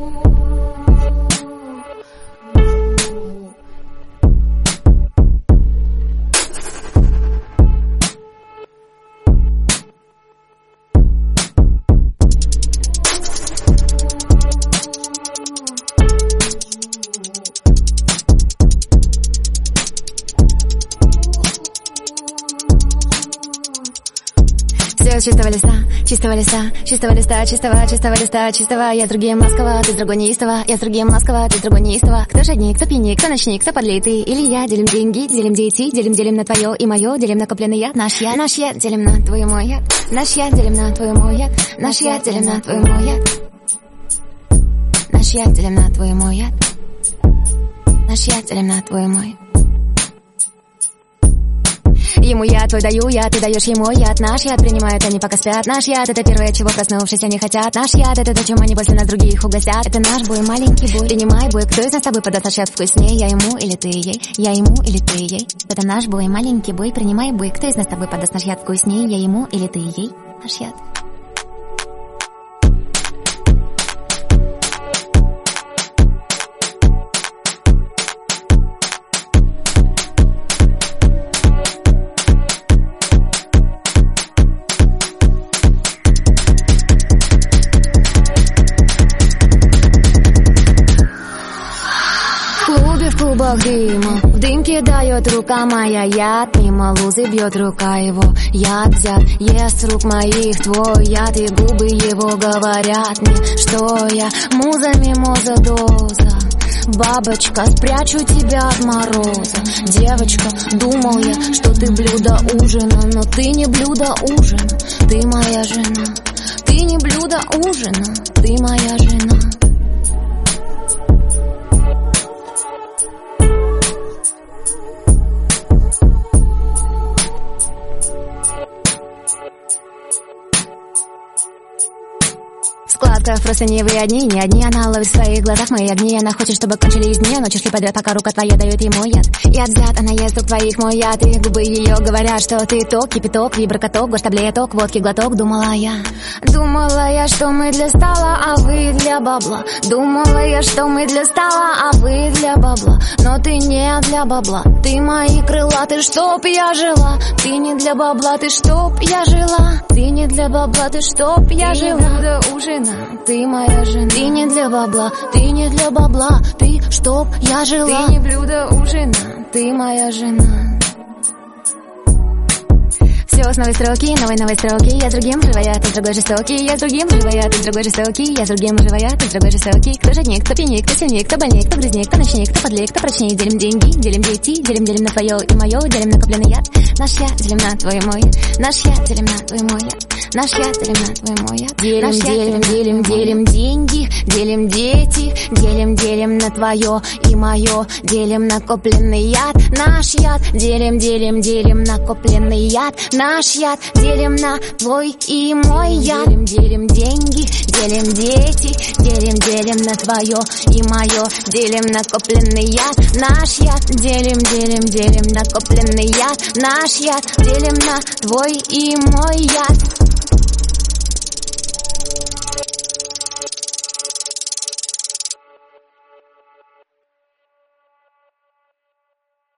Ooh. С чистого листа, чистого листа, чистого листа, чистого, чистого листа, чистого. Я с другим ты другой неистово. Я с другим ты другой неистово. Кто жадник, кто пьяник, кто ночник, кто подлей ты или я. Делим деньги, делим дети, делим, делим на твое и мое, делим накопленный яд. Наш я, наш я, делим на твой мой яд. Наш я, делим на твой мой яд. Наш я, делим на твой мой яд. Наш я, делим на твой мой яд. Наш я, делим на твой мой. Ему я твой даю, я, ты даешь ему яд. Наш яд принимают они пока спят. Наш яд это первое, чего проснувшись они хотят. Наш яд это то, чем они после нас других угостят. Это наш бой, маленький бой. Принимай бой, кто из нас с тобой подаст яд вкуснее? Я ему или ты ей, я ему или ты ей? Это наш бой, маленький бой. Принимай бой, кто из нас с тобой подаст яд вкуснее? Я ему или ты ей, наш яд клубе в клубах дыма В дымке дает рука моя яд Мимо лузы бьет рука его Яд взят, ест рук моих твой яд И губы его говорят мне, что я Муза мимоза доза Бабочка, спрячу тебя от мороза Девочка, думал я, что ты блюдо ужина Но ты не блюдо ужина, ты моя жена Ты не блюдо ужина, ты моя жена Складках просто не вы одни, не одни Она ловит в своих глазах. Мои огни Она хочет, чтобы кончились дни. Ночи шли подряд, пока рука твоя дает ему яд. Яд взят, она ест рук твоих мой яд. И губы ее говорят, что ты ток, кипяток Виброкаток, гош таблеток, водки глоток Думала я, думала я, что мы для стола А вы для бабла. Думала я, что мы для стола А вы для бабла. Но ты не для бабла. Ты мои крыла, ты чтоб я жила. Ты не для бабла, ты чтоб я жила. Ты не для бабла, ты чтоб я жила. до ужина Ты моя жена. Ты не для бабла, ты не для бабла. Ты чтоб я жила. Ты не блюдо ужина Ты моя жена. Все с новой строки, новой новой строки. Я с другим живая, ты с другой жестокий. Я с другим живая, ты с другой жестокий. Я с другим живая, ты с другой жестокий. Кто жадник, кто пьяник, кто сильнее, кто больнее Кто грызник, кто ночник, кто подлей, кто прочнее Делим деньги, делим дети, делим, делим на твое и мое Делим накопленный яд, наш я, делим на твой мой. Наш я, делим на твой мой. Наш я, делим на твой мой. Делим, делим, делим, делим деньги Делим дети, делим, делим на твое и мое. Делим накопленный яд, наш яд. Делим, делим, делим накопленный яд Наш яд, делим на твой и мой яд. Делим, делим деньги, делим дети Делим, делим на твое и мое Делим накопленный яд, наш яд. Делим, делим, делим накопленный яд Наш яд, делим на твой и мой яд